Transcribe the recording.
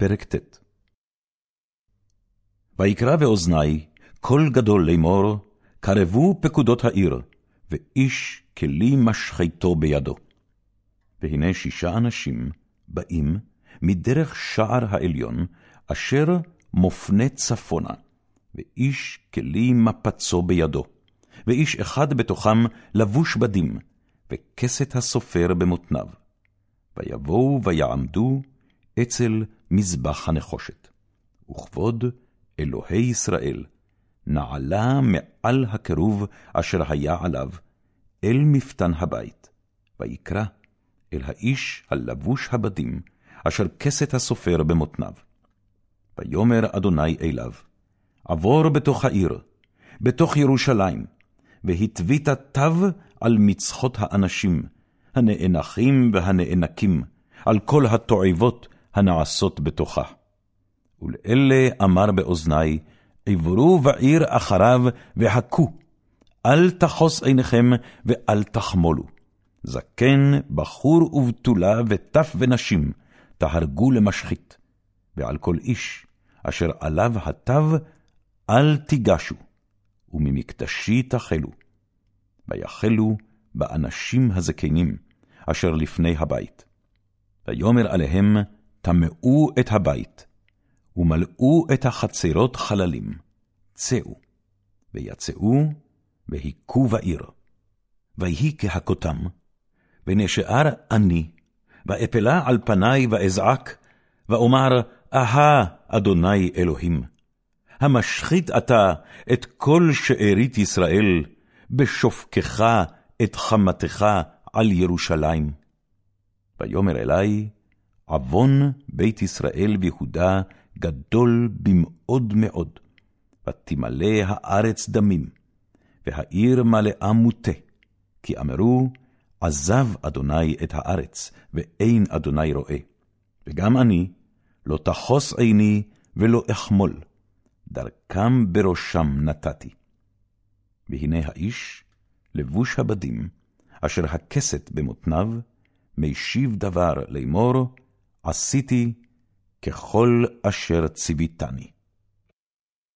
פרק ט. ויקרא באוזני קול גדול לאמור, קרבו פקודות העיר, ואיש כלי משחטו בידו. והנה שישה אנשים באים מדרך שער העליון, אשר מופנה צפונה, ואיש כלי מפצו בידו, ואיש אחד בתוכם לבוש בדים, וכסת הסופר במותניו. ויבואו ויעמדו אצל מזבח הנחושת. וכבוד אלוהי ישראל נעלה מעל הקירוב אשר היה עליו, אל מפתן הבית, ויקרא אל האיש הלבוש הבדים, אשר כסת הסופר במותניו. ויאמר אדוני אליו, עבור בתוך העיר, בתוך ירושלים, והתווית תו על מצחות האנשים, הנאנחים והנאנקים, על כל התועבות הנעשות בתוכה. ולאלה אמר באוזני, עברו בעיר אחריו והכו, אל תחוס עיניכם ואל תחמולו. זקן, בחור ובתולה, וטף ונשים, תהרגו למשחית. ועל כל איש אשר עליו התו, אל תיגשו, וממקדשי תחלו. ויחלו באנשים הזקנים, אשר לפני הבית. ויאמר עליהם, טמאו את הבית, ומלאו את החצרות חללים, צאו, ויצאו, והיכו בעיר. ויהי כהכותם, ונשאר אני, ואפלה על פני ואזעק, ואומר, אהה, אדוני אלוהים, המשחית אתה את כל שארית ישראל, בשופקך את חמתך על ירושלים. ויאמר אלי, עוון בית ישראל ויהודה גדול במאוד מאוד, ותמלא הארץ דמים, והעיר מלאה מוטה, כי אמרו, עזב אדוני את הארץ, ואין אדוני רואה. וגם אני, לא תחוס עיני ולא אחמול, דרכם בראשם נתתי. והנה האיש, לבוש הבדים, אשר הכסת במותניו, משיב דבר לאמור, עשיתי ככל אשר ציוויתני.